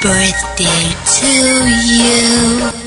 birthday to you.